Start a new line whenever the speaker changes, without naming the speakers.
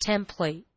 template.